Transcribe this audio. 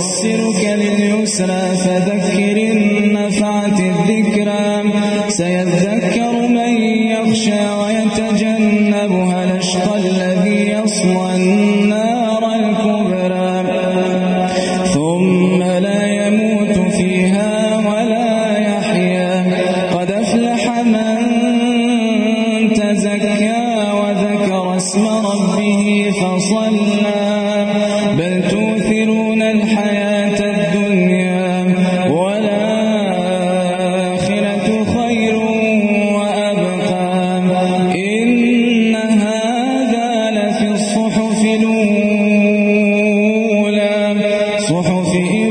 ونيسرك لليسرى فذكر النفعة الذكرى. سيذكر من يخشى ويتجنبها الأشقى الذي يصلى النار الكبرى. ثم لا يموت فيها ولا يحيا. قد أفلح من تزكى وذكر اسم ربه فصلى. بل تؤثرون صحف